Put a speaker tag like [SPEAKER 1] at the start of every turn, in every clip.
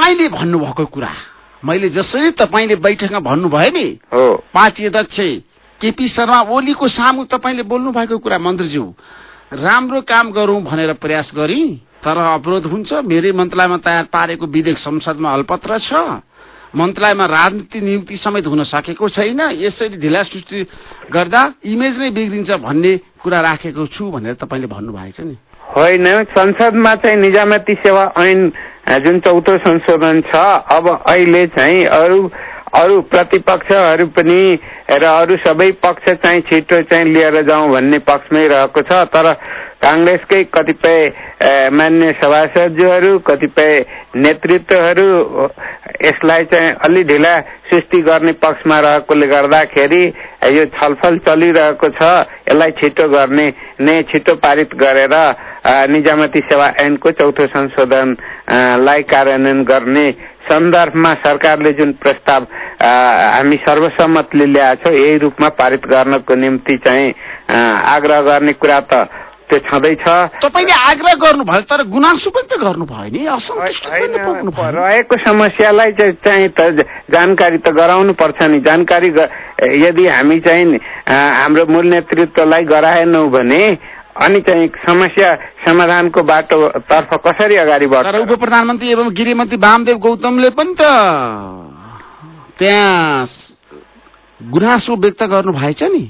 [SPEAKER 1] तपाईँले भन्नुभएको कुरा। मैले जसरी तपाईँले बैठकमा भन्नुभयो नि पार्टी अध्यक्ष केपी शर्मा ओलीको सामु तपाईँले बोल्नु भएको कुरा मन्त्रीज्यू। राम्रो काम गरौं भनेर प्रयास गरी तर अवरोध हुन्छ मेरै मन्त्रालयमा तयार पारेको विधेयक संसदमा हलपत्र छ। मन्त्रालयमा राजनीति नियुक्ति समेत हुन सकेको छैन। यसरी ढिला सृष्टि गर्दा इमेज नै बिग्रिन्छ भन्ने कुरा राखेको छु भनेर तपाईँले भन्नुभएको छ नि।
[SPEAKER 2] होइन संसदमा चाहिँ निजामती सेवा ऐन जुन चौथो संशोधन छ अब अहिले चाहिँ अरू अरू प्रतिपक्षहरू पनि र अरू सबै पक्ष चाहिँ छिटो चाहिँ लिएर जाउँ भन्ने पक्षमै रहेको छ तर काङ्ग्रेसकै कतिपय मान्य सभासदज्यूहरू कतिपय नेतृत्वहरू यसलाई चाहिँ अलि ढिला सृष्टि गर्ने पक्षमा रहेकोले गर्दाखेरि यो छलफल चलिरहेको छ यसलाई छिटो गर्ने नै छिटो पारित गरेर निजामती सेवा ऐनको चौथो संशोधन अ, लाई कार्यान्वयन गर्ने सन्दर्भमा सरकारले जुन प्रस्ताव हामी सर्वसम्मतले ल्याएको छौँ यही रूपमा पारित गर्नको निम्ति चाहिँ आग्रह गर्ने कुरा त त्यो छँदैछ।
[SPEAKER 1] तपाईँले आग्रह गर्नुभयो तर गुनासो पनि त गर्नुभयो नि।
[SPEAKER 2] रहेको समस्यालाई चाहिँ त जानकारी त गराउनु पर्छ नि। जानकारी यदि हामी चाहिँ हाम्रो मूल नेतृत्वलाई गराएनौँ भने अनि चाहिँ समस्या समाधानको बाटोतर्फ कसरी अगाडि बढ्छ?
[SPEAKER 1] उप प्रधानमन्त्री एवं गृहमन्त्री वामदेव गौतमले पनि त त्यहाँ गुनासो व्यक्त गर्नु भएछ नि।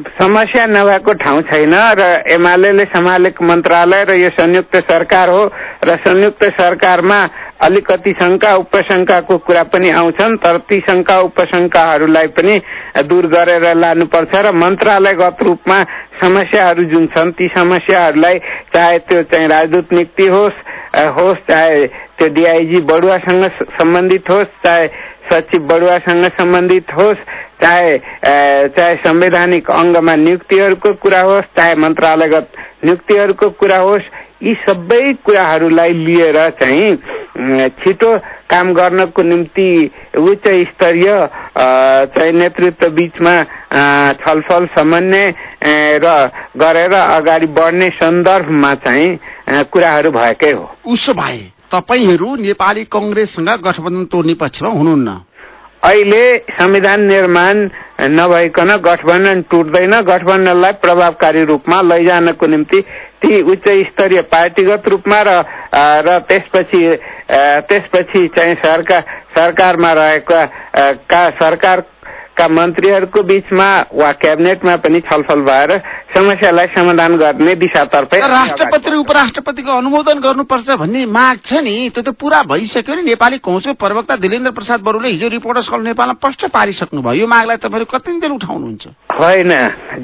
[SPEAKER 2] समस्या नभएको ठाउँ छैन र एमाले सम्हालेको मन्त्रालय र यो संयुक्त सरकार हो र संयुक्त सरकारमा अलिकति शङ्का उपशङ्काको कुरा पनि आउँछन् तर ती शङ्का उपशङ्काहरूलाई पनि दूर गरेर लानुपर्छ र मन्त्रालयगत रूपमा समस्याहरू जुन छन् ती समस्याहरूलाई चाहे त्यो चाहिँ राजदूत नियुक्ति होस् होस् चाहे त्यो डिआइजी बढुवासँग स- सम्बन्धित होस् चाहे सचिव बढुवासँग सम्बन्धित होस् चाहे चाहे संवैधानिक अङ्गमा नियुक्तिहरूको कुरा होस् चाहे मन्त्रालयगत नियुक्तिहरूको कुरा होस् यी सबै कुराहरूलाई लिएर चाहिँ छिटो काम गर्नको निम्ति उच्च स्तरीय चाहिँ नेतृत्व बीचमा छलफल समन्वय र गरेर अगाडि बढ्ने सन्दर्भमा चाहिँ कुराहरू भएकै हो।
[SPEAKER 1] उसो भए तपाईँहरू नेपाली कङ्ग्रेससँग गठबन्धन तोड्ने पक्षमा हुनुहुन्न।
[SPEAKER 2] अहिले संविधान निर्माण नभइकन गठबन्धन टुट्दैन। गठबन्धनलाई प्रभावकारी रूपमा लैजानको निम्ति ती उच्च स्तरीय पार्टीगत रूपमा र र त्यसपछि त्यसपछि चाहिँ सरकार सरकारमा रहेका अ, का मन्त्रीहरूको बीचमा वा क्याबिनेटमा पनि छलफल भएर समस्यालाई समाधान गर्ने दिशातर्फै
[SPEAKER 1] तर राष्ट्रपति र उपराष्ट्रपतिको अनुमोदन गर्नुपर्छ भन्ने माग छ नि त्यो त पूरा भइसक्यो नि। नेपाली कौशल प्रवक्ता दिलेन्द्र प्रसाद बरूले हिजो रिपोर्टर्स कल नेपालमा प्रष्ट पारिसक्नुभयो यो मागलाई तपाईँहरू कति दिन उठाउनुहुन्छ?
[SPEAKER 2] होइन।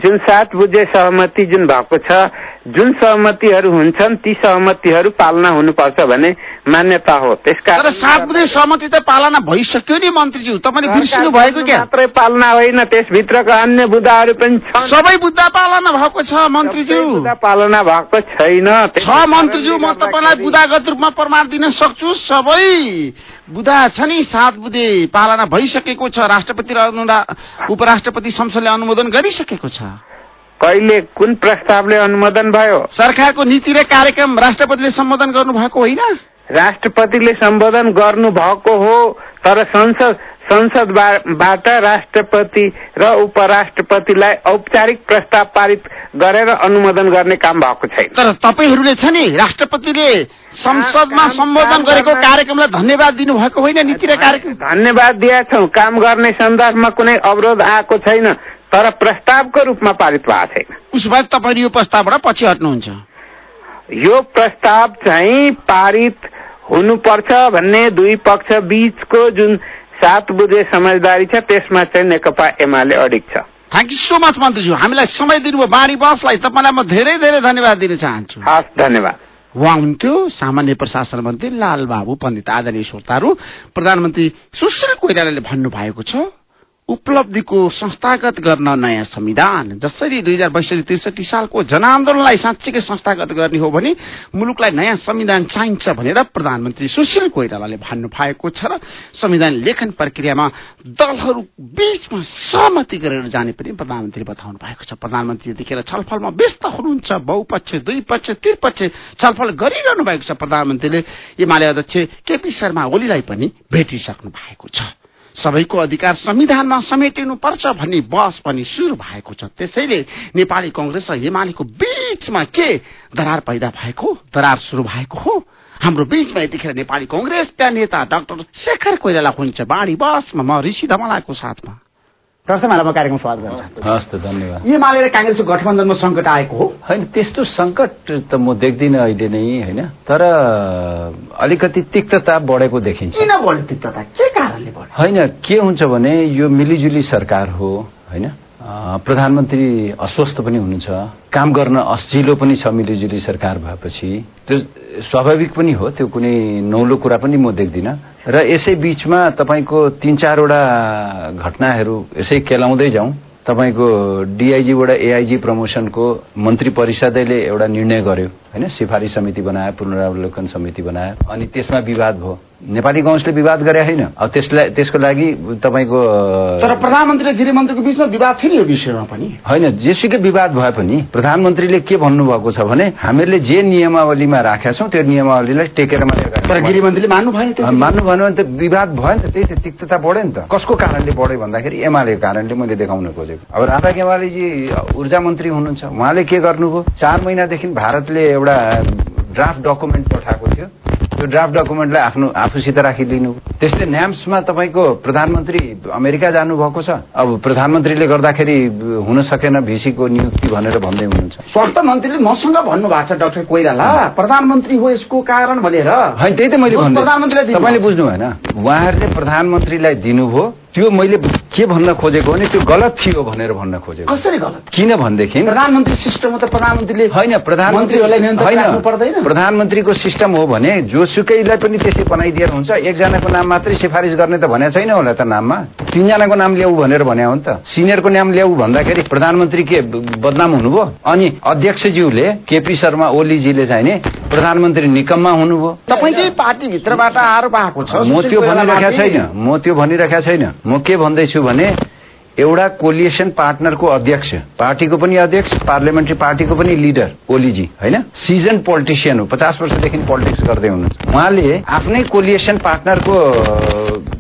[SPEAKER 2] जुन सात बुझे सहमति जुन भएको छ जुन सहमतिहरू हुन्छन् ती सहमतिहरू पालना हुनुपर्छ भन्ने मान्यता हो। त्यसका
[SPEAKER 1] सात बुधे सहमति त पालना भइसक्यो नि मन्त्रीज्यू। तपाईँले बिर्सिनु भएको क्या?
[SPEAKER 2] मात्रै पालना होइन त्यसभित्रका अन्य बुदाहरू पनि छन्।
[SPEAKER 1] सबै बुद्धा पालना भएको छ मन्त्रीज्यू।
[SPEAKER 2] पालना भएको छैन।
[SPEAKER 1] छ मन्त्रीज्यू म तपाईँलाई बुदागत रूपमा प्रमाण दिन सक्छु। सबै बुधा छ नि सात बुधे पालना भइसकेको छ। राष्ट्रपति र उपराष्ट्रपति संसदले अनुमोदन गरिसकेको छ।
[SPEAKER 2] कहिले कुन प्रस्तावले अनुमोदन भयो?
[SPEAKER 1] सरकारको नीति र कार्यक्रम राष्ट्रपतिले सम्बोधन गर्नुभएको होइन?
[SPEAKER 2] राष्ट्रपतिले सम्बोधन गर्नु भएको हो तर संसद संसदबाट राष्ट्रपति र उपराष्ट्रपतिलाई औपचारिक प्रस्ताव पारित गरेर अनुमोदन गर्ने काम भएको छैन।
[SPEAKER 1] तर तपाईँहरूले छ नि राष्ट्रपतिले संसदमा सम्बोधन गरेको
[SPEAKER 2] गर्न-
[SPEAKER 1] कार्यक्रमलाई धन्यवाद दिनुभएको होइन नीति र कार्यक्रम
[SPEAKER 2] धन्यवाद दिएका छौँ काम गर्ने सन्दर्भमा कुनै अवरोध आएको छैन। तर प्रस्तावको रूपमा पारित भएको छैन।
[SPEAKER 1] उसो भए तपाईँहरू यो प्रस्तावबाट पछि हट्नुहुन्छ।
[SPEAKER 2] यो प्रस्ताव चाहिँ पारित हुनुपर्छ भन्ने दुई पक्ष बीचको जुन सात बुझे समझदारी छ त्यसमा चाहिँ नेकपा एमाले अडिग छ।
[SPEAKER 1] थ्याङ्क यू सो मच मन्त्रीज्यू। हामीलाई समय दिनुभयो। बारी बसलाई तपाईँलाई म धेरै धेरै धन्यवाद दिन चाहन्छु।
[SPEAKER 2] हस् धन्यवाद।
[SPEAKER 1] उहाँ हुन्थ्यो सामान्य प्रशासन मन्त्री लाल बाबु पण्डित आदरणीय श्रोताहरू प्रधानमन्त्री सुशील कोइरालाले भन्नुभएको छ उपलब्धिको संस्थागत गर्न नयाँ संविधान। जसरी दुई हजार बैसठी त्रिसठी सालको जनआन्दोलनलाई साँच्चीकै संस्थागत गर्ने हो भने मुलुकलाई नयाँ संविधान चाहिन्छ भनेर प्रधानमन्त्री सुशील कोइरालाले भन्नु भएको छ र संविधान लेखन प्रक्रियामा दलहरू बीचमा सहमति गरेर जाने पनि प्रधानमन्त्रीले बताउनु भएको छ। प्रधानमन्त्री यतिखेर छलफलमा व्यस्त हुनुहुन्छ बहुपक्ष दुई पक्ष त्रिपक्ष छलफल गरिरहनु भएको छ। प्रधानमन्त्रीले एमाले अध्यक्ष केपी शर्मा ओलीलाई पनि भेटिसक्नु भएको छ। सबैको अधिकार संविधानमा समेटिनुपर्छ भन्ने बहस पनि सुरु भएको छ। त्यसैले नेपाली कंग्रेस र एमालेको बीचमा के दरार पैदा भएको दरार सुरु भएको हो? हाम्रो बीचमा यतिखेर नेपाली कंग्रेसका नेता डाक्टर शेखर कोइराला हुनुहुन्छ। बाढी बसमा म ऋषि धमलाको साथमा। म कार्यक्रम स्वागत
[SPEAKER 3] धन्यवाद।
[SPEAKER 1] एमाले र काङ्ग्रेसको गठबन्धनमा सङ्कट आएको हो?
[SPEAKER 3] होइन त्यस्तो सङ्कट त म देख्दिनँ अहिले नै होइन? तर अलिकति तिक्तता बढेको देखिन्छ।
[SPEAKER 1] किन बढ्यो तिक्तता? के कारणले बढ्यो?
[SPEAKER 3] होइन के हुन्छ भने यो मिलिजुली सरकार हो होइन? प्रधानमन्त्री अस्वस्थ पनि हुनुहुन्छ काम गर्न अस्जिलो पनि छ मिलिजुली सरकार भएपछि। त्यो स्वाभाविक पनि हो त्यो कुनै नौलो कुरा पनि म देख्दिनँ। र यसै बीचमा तपाईँको तिन चारवटा घटनाहरू यसै केलाउँदै जाउँ। तपाईँको डिआइजीबाट एआइजी प्रमोसनको मन्त्री परिषदले एउटा निर्णय गर्यो। होइन? सिफारिस समिति बनायो पुनरावलोकन समिति बनायो। अनि त्यसमा विवाद भयो। नेपाली काङ्ग्रेसले विवाद गरे होइन? अब त्यसलाई त्यसको लागि तपाईँको
[SPEAKER 1] तर प्रधानमन्त्री र गृहमन्त्रीको बीचमा विवाद थियो नि यो विषयमा पनि।
[SPEAKER 3] होइन जेसुकै विवाद भए पनि प्रधानमन्त्रीले के भन्नुभएको छ भने हामीहरूले जे नियमावलीमा राखेका छौँ त्यो नियमावलीलाई टेकेर मात्रै
[SPEAKER 1] तर गृहमन्त्रीले मान्नु भएन
[SPEAKER 3] मान्नु भन्यो भने त विवाद भयो नि त त्यही त तिक्तता बढ्यो नि त। कसको कारणले बढ्यो भन्दाखेरि एमालेको कारणले मैले देखाउन खोजेको। अब राधा केवालीजी ऊर्जा मन्त्री हुनुहुन्छ। उहाँले के गर्नुभयो? चार महिनादेखि भारतले एउटा ड्राफ्ट डकुमेन्ट पठाएको थियो। त्यो ड्राफ्ट डकुमेन्टलाई आफ्नो आफूसित राखिदिनु। त्यसले न्याम्समा तपाईँको प्रधानमन्त्री अमेरिका जानुभएको छ। अब प्रधानमन्त्रीले गर्दाखेरि हुन सकेन भिसीको नियुक्ति भनेर भन्दै हुनुहुन्छ।
[SPEAKER 1] स्वास्थ्य मन्त्रीले मसँग भन्नु भएको छ डाक्टर कोइराला। प्रधानमन्त्री हो यसको कारण भनेर।
[SPEAKER 3] होइन त्यही त मैले
[SPEAKER 1] प्रधानमन्त्रीलाई
[SPEAKER 3] तपाईँले। बुझ्नु भएन उहाँहरूले प्रधानमन्त्रीलाई दिनुभयो। त्यो मैले के भन्न खोजेको भने त्यो गलत थियो भनेर भन्न खोजेको।
[SPEAKER 1] कसरी गलत?
[SPEAKER 3] किन भनेदेखि?
[SPEAKER 1] प्रधानमन्त्री सिस्टम हो त प्रधानमन्त्रीले
[SPEAKER 3] होइन प्रधानमन्त्री
[SPEAKER 1] मन्त्रीहरूलाई नियन्त्रण पर्दैन।
[SPEAKER 3] प्रधानमन्त्रीको सिस्टम हो भने जोसुकैलाई पनि त्यसै बनाइदिएर हुन्छ। एकजनाको नाम मात्रै सिफारिस गर्ने त भनेको छैन होला त नाममा। तिनजनाको नाम ल्याऊ भनेर भने हो नि त। सिनियरको नाम ल्याऊ भन्दाखेरि प्रधानमन्त्री के बदनाम हुनुभयो? अनि अध्यक्षज्यूले केपी शर्मा ओलीजीले चाहिँ नि प्रधानमन्त्री निकममा हुनुभयो।
[SPEAKER 1] तपाईँकै पार्टीभित्रबाट आरोप आएको छ।
[SPEAKER 3] म त्यो भनिरहेका। छैन। म त्यो भनिरहेका छैन। म के भन्दैछु भने एउटा कोलिएसन पार्टनरको अध्यक्ष पार्टीको पनि अध्यक्ष पार्लियामेन्ट्री पार्टीको पनि लिडर ओलीजी होइन? सिजन पोलिटिसियन हो पचास वर्षदेखि पोलिटिक्स गर्दै हुनुहुन्छ। उहाँले आफ्नै कोलिएसन पार्टनरको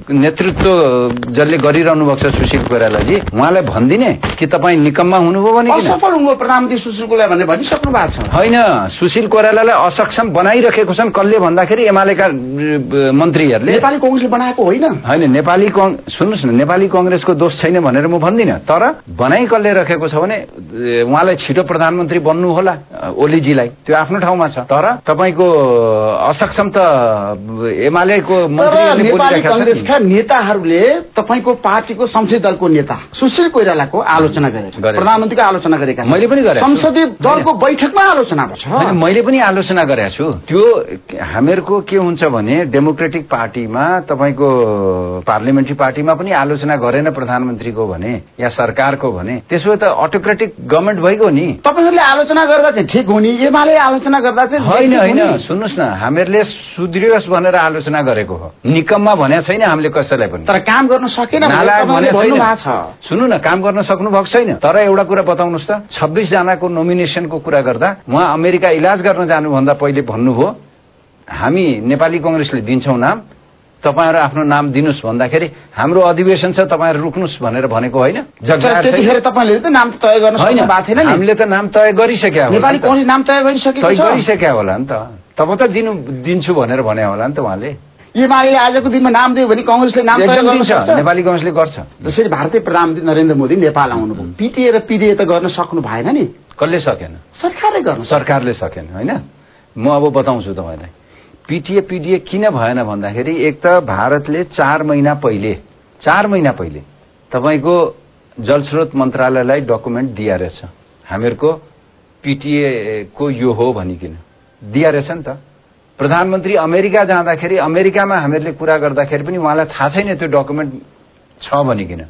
[SPEAKER 3] नेतृत्व जसले गरिरहनु भएको छ सुशील कोइरालाजी उहाँलाई भनिदिने कि तपाईँ निकममा हुनुभयो भने?
[SPEAKER 1] असफल हुनुभयो प्रधानमन्त्री सुशील कोइराला भनेर भनिसक्नु भएको छ।
[SPEAKER 3] होइन सुशील कोइरालालाई असक्षम बनाइरहेको छन् कसले भन्दाखेरि एमालेका मन्त्रीहरूले।
[SPEAKER 1] नेपाली कङ्ग्रेसले बनाएको होइन।
[SPEAKER 3] होइन नेपाली सुन्नुहोस् न नेपाली कङ्ग्रेसको दोष छैन भनेर म भन्दिनँ। तर बनाइ कसले राखेको छ भने उहाँलाई छिटो प्रधानमन्त्री बन्नु होला ओलीजीलाई। त्यो आफ्नो ठाउँमा छ। तर तपाईँको असक्षम त एमालेको
[SPEAKER 1] नेपाली कङ्ग्रेसका नेताहरूले तपाईँको पार्टीको संसदीय दलको नेता सुशील कोइरालाको आलोचना गरेका। प्रधानमन्त्रीको आलोचना गरेका छन्।
[SPEAKER 3] मैले पनि गरेको छु।
[SPEAKER 1] संसदीय दलको बैठकमा आलोचना भएको छ।
[SPEAKER 3] मैले पनि आलोचना गरेको छु। त्यो हामीहरूको के हुन्छ भने डेमोक्रेटिक पार्टीमा तपाईँको पार्लियामेन्ट्री पार्टीमा पनि आलोचना गरेन प्रधानमन्त्रीको भने या सरकारको भने त्यसो भए त अटोक्रेटिक गभर्मेन्ट भइगयो नि।
[SPEAKER 1] तपाईँहरूले आलोचना गर्दा चाहिँ ठिक हुने एमाले आलोचना गर्दा चाहिँ
[SPEAKER 3] होइन होइन।
[SPEAKER 1] हुने।
[SPEAKER 3] सुन्नुहोस् न हामीहरूले सुदृढोस् भनेर आलोचना गरेको हो। निकममा भनेको छैन हामीले कसैलाई पनि।
[SPEAKER 1] तर काम गर्न सकेन
[SPEAKER 3] सुन्नु न काम गर्न सक्नु भएको छैन। तर एउटा कुरा बताउनुहोस् त। छब्बिस जनाको नोमिनेसनको कुरा गर्दा उहाँ अमेरिका इलाज गर्न जानुभन्दा पहिले भन्नुभयो हामी नेपाली कङ्ग्रेसले दिन्छौँ नाम तपाईँहरू आफ्नो नाम दिनुहोस् भन्दाखेरि हाम्रो अधिवेशन छ तपाईँहरू रुक्नुहोस् भनेर भनेको होइन। हामीले त नाम तय गरिसक्या गरिसक्या होला नि त। तब त दिनु दिन्छु भनेर भने होला नि त उहाँले।
[SPEAKER 1] एमाले आजको दिनमा नाम दियो भने कङ्ग्रेसले नाम
[SPEAKER 3] नेपाली कङ्ग्रेसले गर्छ।
[SPEAKER 1] जसरी भारतीय प्रधानमन्त्री नरेन्द्र मोदी नेपाल आउनुभयो। पिटिए र पिडिए त गर्न सक्नु भएन नि।
[SPEAKER 3] कसले सकेन?
[SPEAKER 1] सरकारले गर्नु।
[SPEAKER 3] सरकारले सकेन होइन? म अब बताउँछु तपाईँलाई। पिटिए पिडिए किन भएन भन्दाखेरि एक त भारतले चार महिना पहिले चार महिना पहिले तपाईँको जलस्रोत मन्त्रालयलाई डकुमेन्ट दिया रहेछ हामीहरूको पिटिएको यो हो भनिकन। दिया रहेछ नि त। प्रधानमन्त्री अमेरिका जाँदाखेरि अमेरिकामा हामीहरूले कुरा गर्दाखेरि पनि उहाँलाई थाहा छैन त्यो डकुमेन्ट छ भनिकन।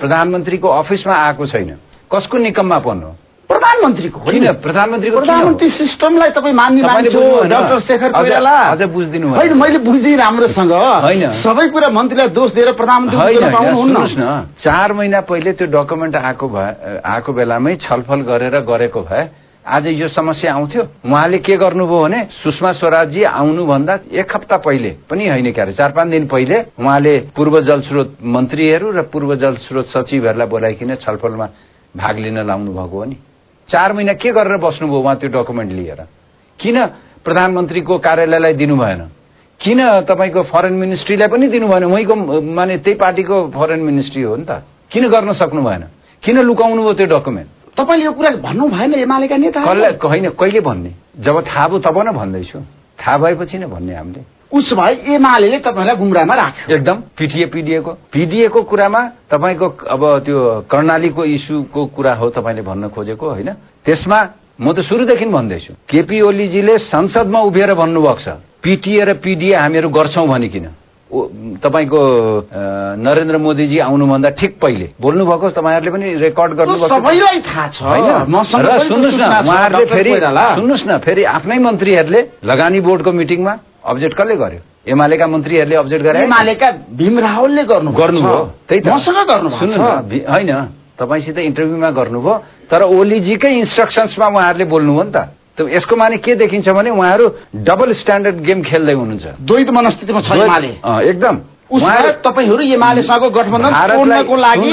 [SPEAKER 3] प्रधानमन्त्रीको अफिसमा आएको छैन। कसको निकम्मापन हो
[SPEAKER 1] प्रधानमन्त्रीको हो नि।
[SPEAKER 3] किन प्रधानमन्त्रीको?
[SPEAKER 1] प्रधानमन्त्री सिस्टमलाई तपाईँ मान्ने मान्छे हो। डाक्टर शेखर कोइराला। होइन मैले बुझेँ राम्रोसँग
[SPEAKER 3] होइन।
[SPEAKER 1] सबै कुरा मन्त्रीलाई दोष दिएर प्रधानमन्त्री
[SPEAKER 3] होइन होइन,
[SPEAKER 1] पाउनुहुन्न
[SPEAKER 3] चार महिना पहिले त्यो डकुमेन्ट आएको भए आएको बेलामै छलफल गरेर गरेको भए आज यो समस्या आउँथ्यो उहाँले के गर्नुभयो भने सुषमा स्वराजजी आउनुभन्दा एक हप्ता पहिले पनि होइन क्यारे चार पाँच दिन पहिले उहाँले पूर्व जलस्रोत मन्त्रीहरू र पूर्व जलस्रोत सचिवहरूलाई बोलाइकन छलफलमा भाग लिन लाउनु भएको हो नि चार महिना के गरेर बस्नुभयो उहाँ त्यो डकुमेन्ट लिएर? किन प्रधानमन्त्रीको कार्यालयलाई दिनु भएन किन तपाईँको फरेन मिनिस्ट्रीलाई पनि दिनु भएन उहीँको माने त्यही पार्टीको फरेन मिनिस्ट्री हो नि त। किन गर्न सक्नु भएन? किन लुकाउनु भयो त्यो डकुमेन्ट?
[SPEAKER 1] तपाईँले यो कुरा भन्नु भएन एमालेका नेता
[SPEAKER 3] होइन कहिले भन्ने? जब थाहा भयो तब न भन्दैछु। थाहा भएपछि नै भन्ने हामीले।
[SPEAKER 1] उसो भए एमाले तपाईँलाई गुमरामा राख्यो।
[SPEAKER 3] एकदम पिटिए पिडिएको। पिडिएको कुरामा तपाईँको अब त्यो कर्णालीको इस्युको कुरा हो तपाईँले भन्न खोजेको होइन? त्यसमा म त सुरुदेखि भन्दैछु केपी ओलीजीले संसदमा उभिएर भन्नुभएको छ पिटिए र पिडिए हामीहरू गर्छौं भनिकन तपाईँको नरेन्द्र मोदीजी आउनुभन्दा ठिक पहिले। बोल्नु भएको तपाईँहरूले पनि रेकर्ड गर्नुभएको न उहाँहरूले फेरि। सुन्नुहोस् न फेरि आफ्नै मन्त्रीहरूले लगानी बोर्डको मिटिङमा अब्जेक्ट कसले गर्यो? एमालेका मन्त्रीहरूले अब्जेक्ट गरे?
[SPEAKER 1] एमालेका भीम रावलले गर्नु
[SPEAKER 3] गर्नुभयो। त्यही त।
[SPEAKER 1] मसँग गर्नु
[SPEAKER 3] होइन तपाईँसित इन्टरभ्यूमा गर्नुभयो तर ओलीजीकै इन्स्ट्रक्सन्समा उहाँहरूले बोल्नुभयो नि त। त यसको माने के देखिन्छ भने उहाँहरू डबल स्ट्यान्डर्ड गेम खेल्दै हुनुहुन्छ।
[SPEAKER 1] द्वैत मनस्थितिमा छ एमाले।
[SPEAKER 3] एकदम।
[SPEAKER 1] उसमा तपाईँहरू एमालेसँग गठबन्धन
[SPEAKER 3] भारतलाई-
[SPEAKER 1] तोड्नको लागि।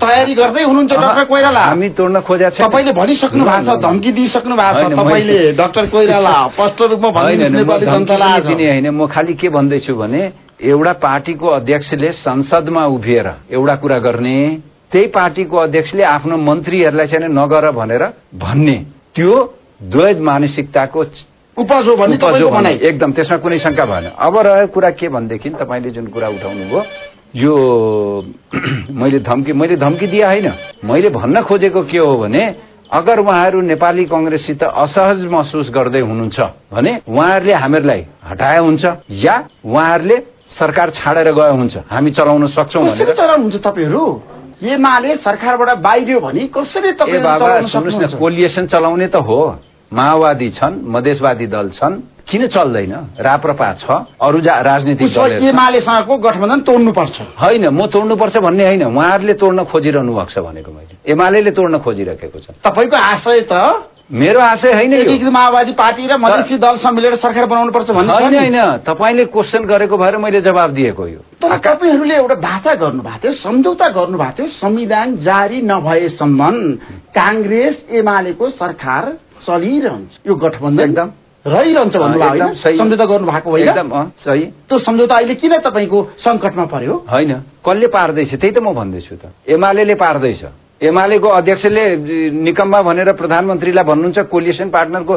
[SPEAKER 1] तयारी गर्दै हुनुहुन्छ डाक्टर कोइराला
[SPEAKER 3] हामी तोड्न खोजेका छैनौँ।
[SPEAKER 1] तपाईँले भनिसक्नु भएको छ। धम्की दिइसक्नु भएको छ तपाईँले डाक्टर कोइराला स्पष्ट रूपमा भनिदिनुहोस्
[SPEAKER 3] होइन, म खालि के भन्दैछु भने एउटा पार्टीको अध्यक्षले संसदमा उभिएर एउटा कुरा गर्ने त्यही पार्टीको अध्यक्षले आफ्नो मन्त्रीहरूलाई चाहिँ नगर भनेर भन्ने त्यो द्वैत मानसिकताको
[SPEAKER 1] उपज हो भन्ने तपाईँको भनाइ।
[SPEAKER 3] एकदम त्यसमा कुनै शङ्का भएन। अब रह्यो कुरा के भनेदेखि तपाईँले जुन कुरा उठाउनु भयो यो मैले धम्की मैले धम्की दिए होइन। मैले भन्न खोजेको के हो भने अगर उहाँहरू नेपाली कङ्ग्रेससित असहज महसुस गर्दै हुनुहुन्छ भने उहाँहरूले हामीहरूलाई हटाए हुन्छ या उहाँहरूले सरकार छाडेर गए हुन्छ। हामी चलाउन सक्छौँ
[SPEAKER 1] चलाउनुहुन्छ तपाईँहरू? एमाले सरकारबाट बाहिरियो भने कसरी सक्नुहुन्छ?
[SPEAKER 3] कोलिएसन चलाउने त हो। माओवादी छन् मधेसवादी दल छन्। किन चल्दैन? राप्रपा छ अरू राजनीतिक।
[SPEAKER 1] एमालेसँगको गठबन्धन तोड्नुपर्छ।
[SPEAKER 3] होइन म तोड्नुपर्छ भन्ने होइन। उहाँहरूले तोड्न खोजिरहनु भएको छ भनेको मैले। एमाले तोड्न खोजिरहेको छ।
[SPEAKER 1] तपाईँको आशय त
[SPEAKER 3] मेरो आशय होइन
[SPEAKER 1] माओवादी पार्टी र मधेसी दलसँग मिलेर सरकार बनाउनुपर्छ भन्ने छ
[SPEAKER 3] होइन। होइन। तपाईँले क्वेसन गरेको भएर मैले जवाब दिएको यो।
[SPEAKER 1] तर तपाईँहरूले एउटा बाचा गर्नु भएको थियो सम्झौता गर्नु भएको थियो संविधान जारी नभएसम्म काङ्ग्रेस एमालेको सरकार चलिरहन्छ। यो गठबन्धन
[SPEAKER 3] एकदम।
[SPEAKER 1] रहिरहन्छ भन्नुभयो
[SPEAKER 3] एकदम
[SPEAKER 1] होइन
[SPEAKER 3] सही।
[SPEAKER 1] सम्झौता गर्नु भएको होइन
[SPEAKER 3] सही।
[SPEAKER 1] त्यो सम्झौता अहिले किन तपाईँको सङ्कटमा पर्यो?
[SPEAKER 3] होइन। कसले पार्दैछ? त्यही त म भन्दैछु त। एमाले पार्दैछ। एमालेको अध्यक्षले निकम्बा भनेर प्रधानमन्त्रीलाई भन्नुहुन्छ कोलिएसन पार्टनरको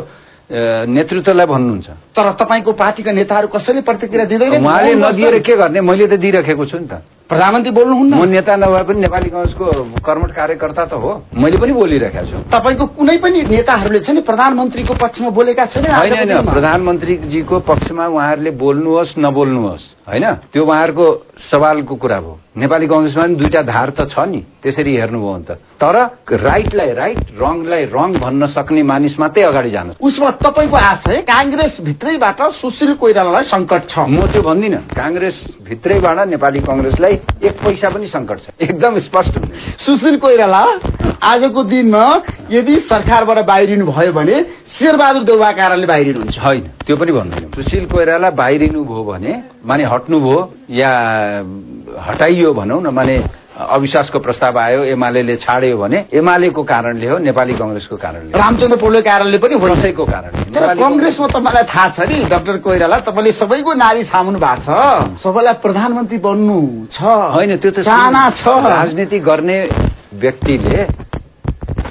[SPEAKER 3] नेतृत्वलाई भन्नुहुन्छ।
[SPEAKER 1] तर तपाईँको पार्टीका नेताहरू कसैले प्रतिक्रिया दिँदैन
[SPEAKER 3] उहाँले नदिएर के गर्ने? मैले त दिइराखेको छु नि त।
[SPEAKER 1] प्रधानमन्त्री
[SPEAKER 3] म
[SPEAKER 1] बोल्नुहुन्न
[SPEAKER 3] नेता नभए पनि नेपाली कङ्ग्रेसको कर्मठ कार्यकर्ता त हो। मैले पनि बोलिरहेको छु।
[SPEAKER 1] तपाईँको कुनै पनि नेताहरूले चाहिँ नि प्रधानमन्त्रीको पक्षमा बोलेका छैन
[SPEAKER 3] होइन होइन। प्रधानमन्त्रीजीको पक्षमा उहाँहरूले बोल्नुहोस् नबोल्नुहोस् होइन? त्यो उहाँहरूको सवालको कुरा भयो नेपाली कङ्ग्रेसमा पनि दुईटा धार त छ नि। त्यसरी हेर्नुभयो भने त। तर राइटलाई राइट रङलाई रङ भन्न सक्ने मानिस मात्रै अगाडि जानु
[SPEAKER 1] उसमा तपाईँको आशय काङ्ग्रेस भित्रैबाट सुशील कोइरालालाई सङ्कट छ।
[SPEAKER 3] म त्यो भन्दिनँ। काङ्ग्रेस भित्रैबाट नेपाली कङ्ग्रेसलाई एक पैसा पनि सङ्कट छ। एकदम स्पष्ट
[SPEAKER 1] सुशील कोइराला आजको दिनमा यदि सरकारबाट बाहिरिनु भयो भने शेरबहादुर देउवा कारणले बाहिरिनुहुन्छ
[SPEAKER 3] होइन त्यो पनि भन्दैन। सुशील कोइराला बाहिरिनु भयो भने माने हट्नुभयो या हटाइयो भनौँ न माने अविश्वासको प्रस्ताव आयो एमाले छाड्यो भने एमालेको कारणले हो नेपाली कङ्ग्रेसको कारणले हो।
[SPEAKER 1] रामचन्द्र पौडेल कारणले पनि होइन
[SPEAKER 3] कसैको कारणले।
[SPEAKER 1] तर कङ्ग्रेसमा तपाईँलाई थाहा छ नि डाक्टर कोइराला तपाईँले सबैको नारी छाम्नु भएको छ। सबैलाई प्रधानमन्त्री बन्नु छ।
[SPEAKER 3] होइन त्यो त
[SPEAKER 1] छ।
[SPEAKER 3] राजनीति गर्ने व्यक्तिले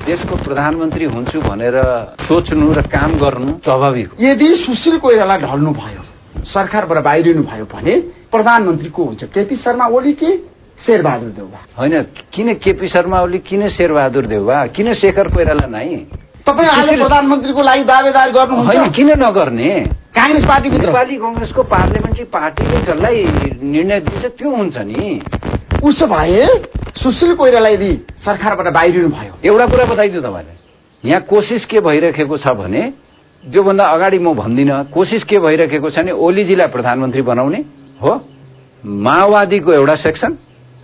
[SPEAKER 3] देशको प्रधानमन्त्री हुन्छु भनेर सोच्नु र काम गर्नु स्वाभाविक हो।
[SPEAKER 1] यदि सुशील कोइराला ढल्नु भयो सरकारबाट बाहिरिनु भयो भने प्रधानमन्त्री को हुन्छ? केपी शर्मा ओली कि शेरबहादुर देउवा
[SPEAKER 3] होइन किन केपी शर्मा ओली किन शेरबहादुर देउवा किन शेखर कोइराला नै
[SPEAKER 1] तपाईँ अहिले प्रधानमन्त्रीको लागि दावेदार
[SPEAKER 3] होइन
[SPEAKER 1] गर्नुहुन्छ
[SPEAKER 3] किन नगर्ने?
[SPEAKER 1] काङ्ग्रेस पार्टीभित्र।
[SPEAKER 3] नेपाली कङ्ग्रेसको पार्लियामेन्ट्री पार्टीले जसलाई निर्णय दिन्छ त्यो हुन्छ नि।
[SPEAKER 1] उसो भए सुशील कोइरालाई यदि सरकारबाट बाहिरिनु भयो
[SPEAKER 3] एउटा कुरा बताइदिउँ तपाईँलाई। यहाँ कोसिस के भइरहेको छ भने त्योभन्दा अगाडि म भन्दिनँ कोसिस के भइरहेको छ भने ओलीजीलाई प्रधानमन्त्री बनाउने हो। माओवादीको एउटा सेक्सन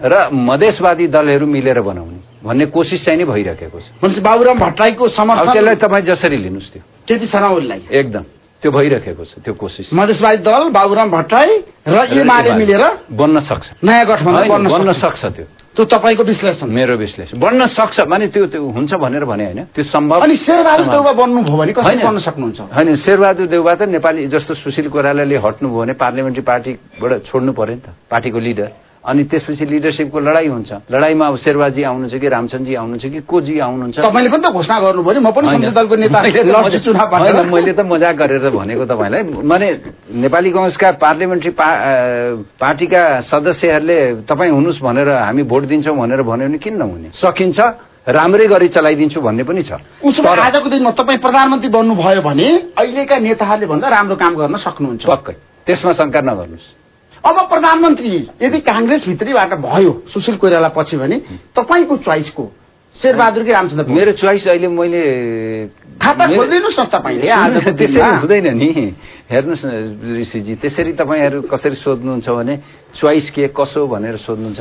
[SPEAKER 3] र मधेसवादी दलहरू मिलेर बनाउने भन्ने कोसिस चाहिँ नै भइरहेको छ।
[SPEAKER 1] बाबुराम भट्टराईको समर्थन
[SPEAKER 3] त्यसलाई तपाईँ जसरी लिनुहोस् त्यो।
[SPEAKER 1] शर्मा ओलीलाई
[SPEAKER 3] एकदम। त्यो भइरहेको छ त्यो कोसिस।
[SPEAKER 1] मधेसवादी दल बाबुराम भट्टराई र एमाले मिलेर
[SPEAKER 3] बन्न सक्छ।
[SPEAKER 1] नयाँ गठबन्धन बन्न सक्छ।
[SPEAKER 3] त्यो।
[SPEAKER 1] त्यो तपाईँको विश्लेषण।
[SPEAKER 3] मेरो विश्लेषण। बन्न सक्छ माने त्यो त्यो हुन्छ भनेर भने होइन। त्यो सम्भव
[SPEAKER 1] अनि शेरबहादुर। देउवा बन्नुभयो भने कसरी। बन्न सक्नुहुन्छ?
[SPEAKER 3] होइन शेरबहादुर देउबा त नेपाली जस्तो सुशील कोइरालाले हट्नुभयो भने पार्लियामेन्ट्री पार्टीबाट छोड्नु पर्यो नि त पार्टीको लिडर। अनि त्यसपछि लिडरसिपको लडाई हुन्छ। लडाईमा अब शेरबाजी आउनुहुन्छ कि रामचन्दजी आउनुहुन्छ कि कोजी आउनुहुन्छ?
[SPEAKER 1] तपाईँले पनि त घोषणा गर्नुभयो म पनि दलको नेता
[SPEAKER 3] मैले त मजाक गरेर भनेको तपाईँलाई। माने नेपाली कङ्ग्रेसका पार्लियामेन्ट्री पा अ, पार्टीका सदस्यहरूले तपाईँ हुनुहोस् भनेर हामी भोट दिन्छौँ भनेर भन्यो भने किन नहुने? सकिन्छ राम्रै गरी चलाइदिन्छु भन्ने पनि छ।
[SPEAKER 1] उसो आजको दिनमा तपाईँ प्रधानमन्त्री बन्नुभयो भने अहिलेका नेताहरूले भन्दा राम्रो काम गर्न सक्नुहुन्छ।
[SPEAKER 3] पक्कै। त्यसमा शङ्का नगर्नुहोस्।
[SPEAKER 1] अब प्रधानमन्त्री यदि काङ्ग्रेस भित्रीबाट भयो सुशील कोइराला पछि भने तपाईँको चोइसको शेरबहादुर कि रामचन्द्र?
[SPEAKER 3] मेरो चोइस अहिले मैले
[SPEAKER 1] खाता खोलिदिनुहोस् न तपाईँले
[SPEAKER 3] त्यसरी हुँदैन नि। हेर्नुहोस् न ऋषिजी त्यसरी तपाईँहरू कसरी सोध्नुहुन्छ भने चोइस के कसो भनेर सोध्नुहुन्छ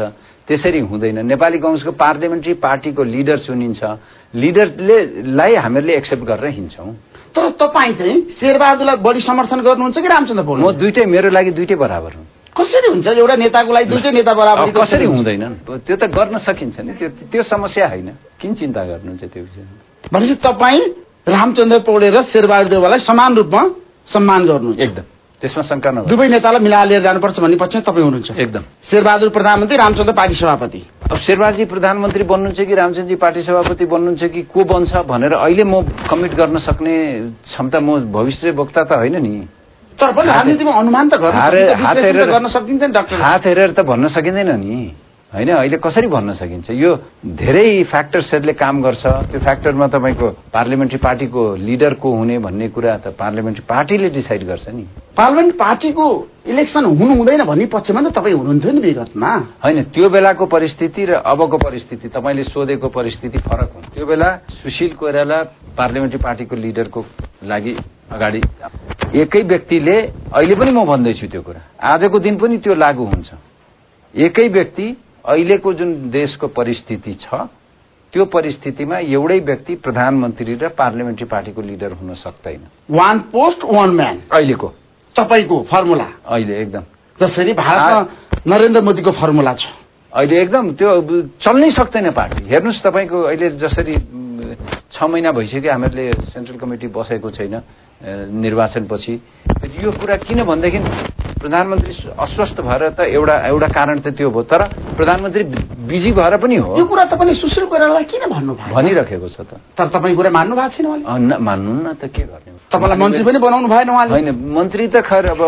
[SPEAKER 3] त्यसरी हुँदैन। नेपाली कङ्ग्रेसको पार्लियामेन्ट्री पार्टीको लिडर चुनिन्छ। लिडरले लाई हामीहरूले एक्सेप्ट गरेर हिँड्छौँ।
[SPEAKER 1] तर तपाईँ चाहिँ शेरबहादुरलाई बढी समर्थन गर्नुहुन्छ कि रामचन्द्र
[SPEAKER 3] म
[SPEAKER 1] पौडेल
[SPEAKER 3] दुइटै मेरो लागि दुइटै बराबर हुन्।
[SPEAKER 1] कसरी हुन्छ एउटा नेताको लागि दुइटै नेता बराबर
[SPEAKER 3] कसरी हुँदैनन्? त्यो त गर्न सकिन्छ नि। त्यो त्यो समस्या होइन। किन चिन्ता गर्नुहुन्छ त्यो विषयमा?
[SPEAKER 1] भनेपछि तपाईँ रामचन्द्र पौडेल र शेरबहादुर देवालाई समान रूपमा सम्मान गर्नुहुन्छ।
[SPEAKER 3] एकदम। त्यसमा शङ्का नगर्नु
[SPEAKER 1] दुवै नेतालाई मिलाएर लिएर जानुपर्छ भन्ने पक्षमा तपाईँ हुनुहुन्छ।
[SPEAKER 3] एकदम।
[SPEAKER 1] शेरबहादुर प्रधानमन्त्री रामचन्द्र पार्टी सभापति।
[SPEAKER 3] अब शेरबाजी प्रधानमन्त्री बन्नुहुन्छ कि रामचन्द्रजी पार्टी सभापति बन्नुहुन्छ कि को बन्छ भनेर अहिले म कमिट गर्न सक्ने क्षमता म भविष्य वक्ता त होइन नि।
[SPEAKER 1] तर पनि राजनीतिमा अनुमान त गर्न सकिन्छ, नि डाक्टर
[SPEAKER 3] हात हेरेर त भन्न सकिँदैन नि। होइन अहिले कसरी भन्न सकिन्छ? यो धेरै फ्याक्टर्सहरूले काम गर्छ। त्यो फ्याक्टरमा तपाईँको पार्लियामेन्ट्री पार्टीको लिडर को हुने भन्ने कुरा त पार्लियामेन्ट्री पार्टीले डिसाइड गर्छ नि।
[SPEAKER 1] पार्लियामेन्ट पार्टीको इलेक्सन हुनु हुँदैन भन्ने पक्षमा त तपाईँ हुनुहुन्थ्यो नि विगतमा।
[SPEAKER 3] होइन त्यो बेलाको परिस्थिति र अबको परिस्थिति तपाईँले सोधेको परिस्थिति फरक हुन्छ त्यो बेला सुशील कोइराला पार्लियामेन्ट्री पार्टीको लिडरको लागि अगाडि एकै व्यक्तिले अहिले पनि म भन्दैछु त्यो कुरा। आजको दिन पनि त्यो लागू हुन्छ। एकै व्यक्ति अहिलेको जुन देशको परिस्थिति छ त्यो परिस्थितिमा एउटै व्यक्ति प्रधानमन्त्री र पार्लियामेन्ट्री पार्टीको लिडर हुन सक्दैन।
[SPEAKER 1] वान पोस्ट वान म्यान
[SPEAKER 3] अहिलेको।
[SPEAKER 1] तपाईँको फर्मुला
[SPEAKER 3] अहिले एकदम।
[SPEAKER 1] जसरी भारतमा नरेन्द्र मोदीको फर्मुला छ।
[SPEAKER 3] अहिले एकदम त्यो चल्नै सक्दैन पार्टी। हेर्नुहोस् तपाईँको अहिले जसरी छ महिना भइसक्यो हामीहरूले सेन्ट्रल कमिटी बसेको छैन निर्वाचनपछि। यो कुरा किन भनेदेखि प्रधानमन्त्री अस्वस्थ भएर त एउटा एउटा कारण त त्यो भयो तर प्रधानमन्त्री बिजी भएर पनि हो।
[SPEAKER 1] यो कुरा तपाईँले सुशील कोइरालालाई किन भन्नुभयो
[SPEAKER 3] भनिराखेको छ त।
[SPEAKER 1] तर तपाईँ कुरा मान्नु भएको छैन उहाँले?
[SPEAKER 3] मान्नु न त के गर्ने
[SPEAKER 1] तपाईँलाई मन्त्री पनि बनाउनु भएन उहाँले?
[SPEAKER 3] होइन मन्त्री त खैर अब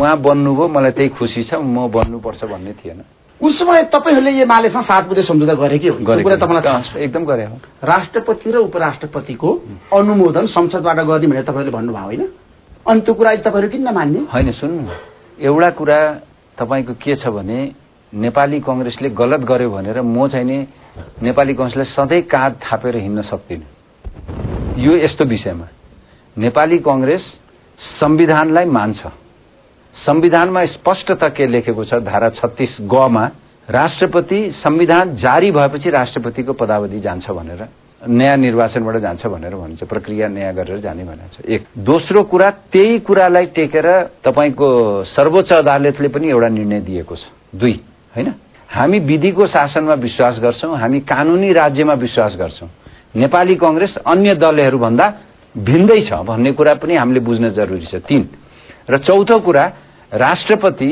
[SPEAKER 3] उहाँ बन्नुभयो मलाई त्यही खुसी छ म बन्नुपर्छ भन्ने थिएन।
[SPEAKER 1] उस समय तपाईँहरूले एमालेसँग सात बुधे सम्झौता गरेकै हो। त्यो कुरा तपाईँलाई
[SPEAKER 3] एकदम गरे हो।
[SPEAKER 1] राष्ट्रपति र उपराष्ट्रपतिको अनुमोदन संसदबाट गर्ने भनेर तपाईँले भन्नुभयो होइन? अनि त्यो कुरा तपाईँहरू किन नमान्ने
[SPEAKER 3] होइन सुन्नु एउटा कुरा तपाईँको के छ भने नेपाली कङ्ग्रेसले गलत गर्यो भनेर म चाहिँ नि नेपाली कङ्ग्रेसलाई सधैँ काँध थापेर हिँड्न सक्दिनँ। यो यस्तो विषयमा। नेपाली कङ्ग्रेस संविधानलाई मान्छ। संविधानमा स्पष्टता के लेखेको छ? धारा छत्तिस गमा राष्ट्रपति संविधान जारी भएपछि राष्ट्रपतिको पदावधि जान्छ भनेर नयाँ निर्वाचनबाट जान्छ भनेर भनिन्छ प्रक्रिया नयाँ गरेर जाने भनेको छ। एक दोस्रो कुरा त्यही कुरालाई टेकेर तपाईँको सर्वोच्च अदालतले पनि एउटा निर्णय दिएको छ। दुई होइन? हामी विधिको शासनमा विश्वास गर्छौँ हामी कानूनी राज्यमा विश्वास गर्छौँ। नेपाली कङ्ग्रेस अन्य दलहरूभन्दा भिन्दै छ भन्ने कुरा पनि हामीले बुझ्न जरुरी छ। तीन र चौथो कुरा राष्ट्रपति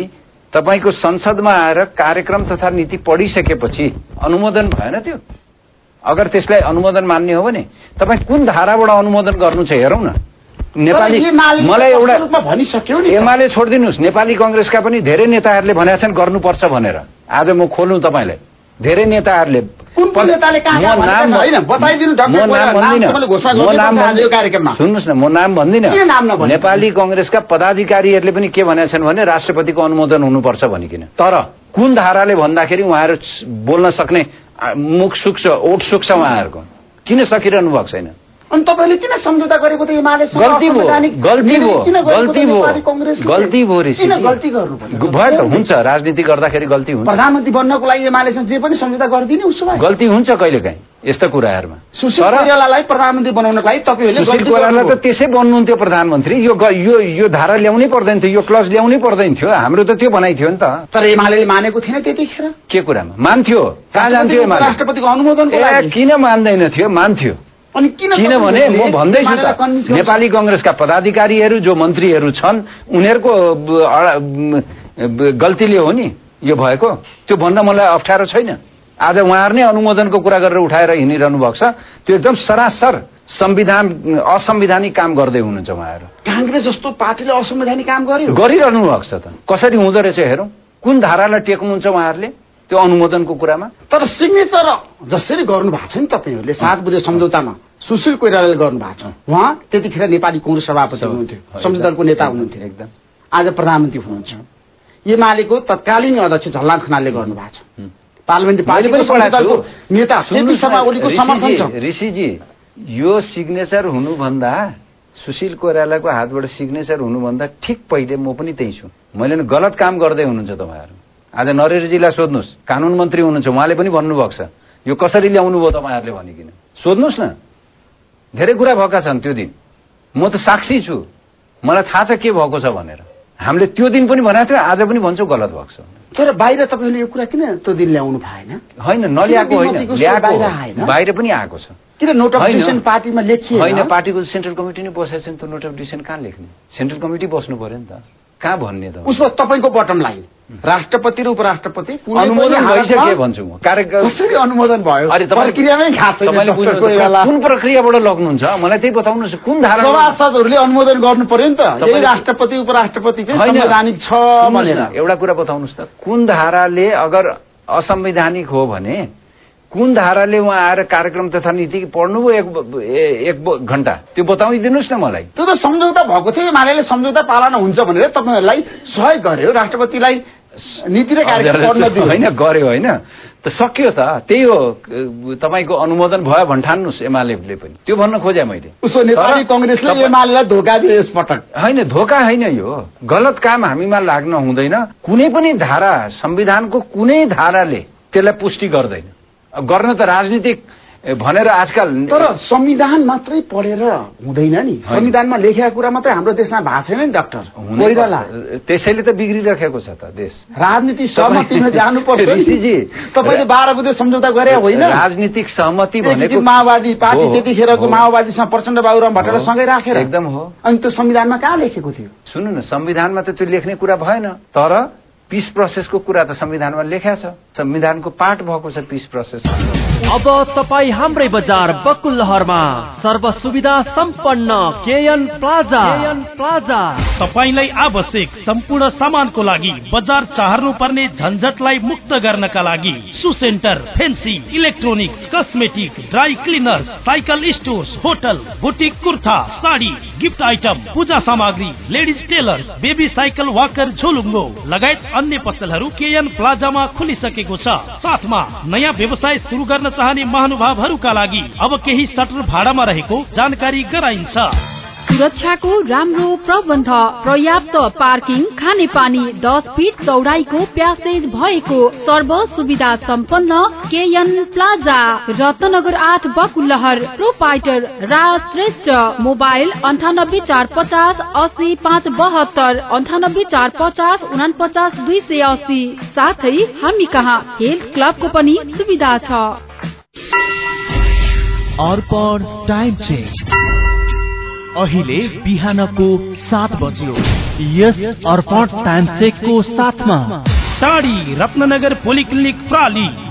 [SPEAKER 3] तपाईँको संसदमा आएर कार्यक्रम तथा नीति पढिसकेपछि अनुमोदन भएन त्यो। अगर त्यसलाई अनुमोदन मान्ने हो भने तपाईँ कुन धाराबाट अनुमोदन गर्नु छ हेरौँ न। नेपाली मलाई एउटा
[SPEAKER 1] भनिसक्यो नि।
[SPEAKER 3] एमाले छोडिदिनुहोस्। नेपाली कङ्ग्रेसका पनि धेरै नेताहरूले भनेका छन् गर्नुपर्छ भनेर। आज म खोल्नु तपाईँलाई। धेरै नेताहरूले। सुन्नुहोस् न म नाम भन्दिनँ? नेपाली कङ्ग्रेसका पदाधिकारीहरूले पनि के भनेका छन् भने राष्ट्रपतिको अनुमोदन हुनुपर्छ भनिकन। तर कुन धाराले भन्दाखेरि उहाँहरू बोल्न सक्ने मुख सुक्छ ओठ सुक्छ उहाँहरूको? किन सकिरहनु भएको छैन?
[SPEAKER 1] अनि तपाईँले किन सम्झौता गरेको त
[SPEAKER 3] भयो हुन्छ राजनीति गर्दाखेरि गल्ती हुन्छ।
[SPEAKER 1] प्रधानमन्त्री बन्नको लागि एमालेसँग जे पनि सम्झौता गरिदिने उसो भए।
[SPEAKER 3] गल्ती हुन्छ कहिलेकाहीँ यस्तो कुराहरूमा।
[SPEAKER 1] सुशील कोइरालालाई प्रधानमन्त्री बनाउनको लागि तपाईँहरूले
[SPEAKER 3] सुशील
[SPEAKER 1] गल्ती
[SPEAKER 3] कोइराला त। त्यसै बन्नुहुन्थ्यो प्रधानमन्त्री। यो यो यो धारा ल्याउनै पर्दैन थियो यो क्लज ल्याउनै पर्दैन थियो। हाम्रो त त्यो भनाइ थियो नि त।
[SPEAKER 1] तर एमाले मानेको थिएन त्यतिखेर।
[SPEAKER 3] के कुरामा? मान्थ्यो। कहाँ जान्थ्यो
[SPEAKER 1] राष्ट्रपतिको लागि।
[SPEAKER 3] किन मान्दैन थियो? मान्थ्यो।
[SPEAKER 1] अनि किन
[SPEAKER 3] किनभने म भन्दैछु नेपाली कङ्ग्रेसका पदाधिकारीहरू जो मन्त्रीहरू छन् उनीहरूको गल्तीले हो नि यो भएको। त्यो भन्न मलाई अप्ठ्यारो छैन। आज उहाँहरू नै अनुमोदनको कुरा गरेर उठाएर हिँडिरहनु भएको छ। त्यो एकदम सरासर संविधान असंवैधानिक काम गर्दै हुनुहुन्छ उहाँहरू।
[SPEAKER 1] काङ्ग्रेस जस्तो पार्टीले असंवैधानिक काम गर्यो।
[SPEAKER 3] गरिरहनु भएको छ त। कसरी हुँदो रहेछ हेरौँ? कुन धारालाई टेक्नुहुन्छ उहाँहरूले? त्यो अनुमोदनको कुरामा?
[SPEAKER 1] तर सिग्नेचर जसरी गर्नु भएको छ नि तपाईँहरूले सात बुधे सम्झौतामा सुशील कोइरालाले गर्नु भएको छ। उहाँ त्यतिखेर नेपाली कङ्ग्रेस सभापति हुनुहुन्थ्यो संसदीय दलको नेता हुनुहुन्थ्यो।
[SPEAKER 3] एकदम।
[SPEAKER 1] आज प्रधानमन्त्री हुनुहुन्छ। एमालेको तत्कालीन अध्यक्ष झल्लान खनालले गर्नु भएको छ। पार्लिमेन्ट्री पार्टीको नेता ओलीको समर्थन छ।
[SPEAKER 3] ऋषिजी यो सिग्नेचर हुनुभन्दा सुशील कोइरालाको हातबाट सिग्नेचर हुनुभन्दा ठिक पहिले म पनि त्यही छु। मैले गलत काम गर्दै हुनुहुन्छ तपाईँहरू। आज नरेशजीलाई सोध्नुहोस् कानुन मन्त्री हुनुहुन्छ उहाँले पनि भन्नुभएको छ। यो कसरी ल्याउनु भयो तपाईँहरूले भनिकन। सोध्नुहोस् न। धेरै कुरा भएका छन् त्यो दिन। म त साक्षी छु। मलाई थाहा छ के भएको छ भनेर। हामीले त्यो दिन पनि भनेको थियो आज पनि भन्छौँ गलत भएको छ।
[SPEAKER 1] तर बाहिर तपाईँहरूले यो कुरा किन त्यो दिन ल्याउनु भएन?
[SPEAKER 3] होइन नल्याएको होइन।
[SPEAKER 1] बाहिर
[SPEAKER 3] पनि आएको छ।
[SPEAKER 1] किन नोट अफ
[SPEAKER 3] होइन।
[SPEAKER 1] डिसिसन पार्टीमा लेखिएन?
[SPEAKER 3] होइन पार्टीको सेन्ट्रल कमिटी नै बसेको छ नि त नोट अफ डिसिसन कहाँ लेख्ने? सेन्ट्रल कमिटी बस्नु पर्यो नि त। कहाँ भन्ने त?
[SPEAKER 1] उसमा तपाईँको बटम लाइन राष्ट्रपति र उपराष्ट्रपति
[SPEAKER 3] अनुमोदन
[SPEAKER 1] हालतमा
[SPEAKER 3] भइसके भन्छु म। कार्यक्रम
[SPEAKER 1] कसरी अनुमोदन भयो?
[SPEAKER 3] अरे
[SPEAKER 1] प्रक्रियामै छैन।
[SPEAKER 3] कुन प्रक्रियाबाट लग्नुहुन्छ? मलाई त्यही बताउनुहोस् कुन धारा
[SPEAKER 1] सभासदहरूले अनुमोदन गर्नु पर्यो नि त। यही राष्ट्रपति उपराष्ट्रपति चाहिँ। संवैधानिक छ भनेर।
[SPEAKER 3] एउटा कुरा बताउनुहोस् त। कुन धाराले अगर असंवैधानिक हो भने कुन धाराले उहाँ आएर कार्यक्रम तथा नीति पढ्नुभयो एक एक घण्टा त्यो बताइदिनुहोस् न मलाई।
[SPEAKER 1] त्यो त सम्झौता भएको थियो एमाले सम्झौता पालना हुन्छ भनेर तपाईँहरूलाई सहयोग गर्यो। राष्ट्रपतिलाई नीति र कार्यक्रम पढ्न
[SPEAKER 3] होइन गर्यो होइन। त सक्यो त। त्यही हो तपाईँको अनुमोदन भयो भन्ठान्नुहोस् एमाले पनि। त्यो भन्न खोजेँ मैले।
[SPEAKER 1] उसो नेपाली कङ्ग्रेसले एमालेलाई धोका दियो यसपटक।
[SPEAKER 3] होइन धोका होइन यो। गलत काम हामीमा लाग्न हुँदैन। कुनै पनि धारा संविधानको कुनै धाराले त्यसलाई पुष्टि गर्दैन। गर्न त राजनीतिक भनेर आजकल
[SPEAKER 1] तर संविधान मात्रै पढेर हुँदैन नि संविधानमा लेखेका कुरा मात्रै हाम्रो देशमा भएको छैन नि डाक्टर कोइराला।
[SPEAKER 3] त्यसैले त बिग्रिरहेको छ त देश
[SPEAKER 1] राजनीति सहमतिमा जानुपर्छ नि।
[SPEAKER 3] ऋषिजी,
[SPEAKER 1] तपाईँले बाह्र बुधे सम्झौता गरे होइन
[SPEAKER 3] राजनीतिक सहमति भनेको
[SPEAKER 1] माओवादी पार्टी त्यतिखेरको। माओवादीसँग प्रचण्ड बाबुराम भट्टराई। सँगै राखेर
[SPEAKER 3] एकदम हो
[SPEAKER 1] अनि त्यो संविधानमा कहाँ लेखेको थियो
[SPEAKER 3] सुन्नु न संविधानमा त त्यो लेख्ने कुरा भएन तर पिस प्रोसेसको कुरा त संविधानमा लेख्या छ। संविधानको पार्ट भएको छ पिस प्रोसेस
[SPEAKER 4] अब तपाईँ हाम्रै बजार बकुल्लहरमा सर्व सुविधा सम्पन्न केएन प्लाजा। KN plaza.
[SPEAKER 5] तपाईँलाई आवश्यक सम्पूर्ण सामानको लागि बजार चाहर्नु पर्ने झन्झटलाई मुक्त गर्नका लागि shoe center fancy electronics cosmetic dry cleaners cycle stores hotel boutique kurta sari gift item पूजा सामग्री ladies tailors baby cycle walker झोलुङ्गो लगायत अन्य पसलहरू केएन प्लाजामा खुलिसकेको छ। साथमा नयाँ व्यवसाय सुरु गर्न चाहने महानुभावहरूका लागि अब केही सटर भाडामा रहेको जानकारी गराइन्छ।
[SPEAKER 6] सुरक्षाको राम्रो प्रबन्ध पर्याप्त पार्किङ खानेपानी दस फिट चौडाइको प्यासेज भएको सर्व सुविधा सम्पन्न केएन प्लाजा रत्नगर आठ बकुलहर प्रोपाइटर राज श्रेष्ठ। मोबाइल अन्ठानब्बे चार पचास असी पाँच बहत्तर अन्ठानब्बे चार पचास उना पचास दुई सय असी साथै हामी कहाँ? हेल्थ क्लबको पनि सुविधा छ।
[SPEAKER 4] अहिले बिहानको सात बज्यो। यस अर्पण टाइम चेकको साथमा।
[SPEAKER 5] टाढी रत्नगर पोलिक्लिनिक प्राली।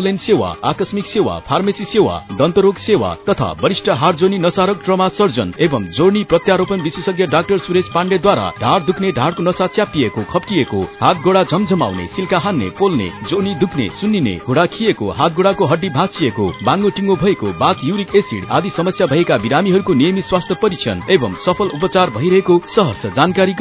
[SPEAKER 7] एम्बुलेन्स सेवा आकस्मिक सेवा फार्मेसी सेवा दन्तरोग सेवा तथा वरिष्ठ हार्ट जोनी नशारोग ट्रमा सर्जन एवं जोर्नी प्रत्यारोपण विशेषज्ञ डाक्टर सुरेश पाण्डेद्वारा ढाड दुख्ने ढाडको नसा च्यापिएको खप्टिएको हात गोडा झमझमाउने सिल्का हान्ने पोल्ने जोनी दुख्ने सुन्निने घुँडा खिएको हात गोडाको हड्डी भाँचिएको बाङ्गो टिङ्गो भएको बाथ युरिक एसिड आदि समस्या भएका बिरामीहरूको नियमित स्वास्थ्य परीक्षण एवं सफल उपचार भइरहेको सहर्ष जानकारी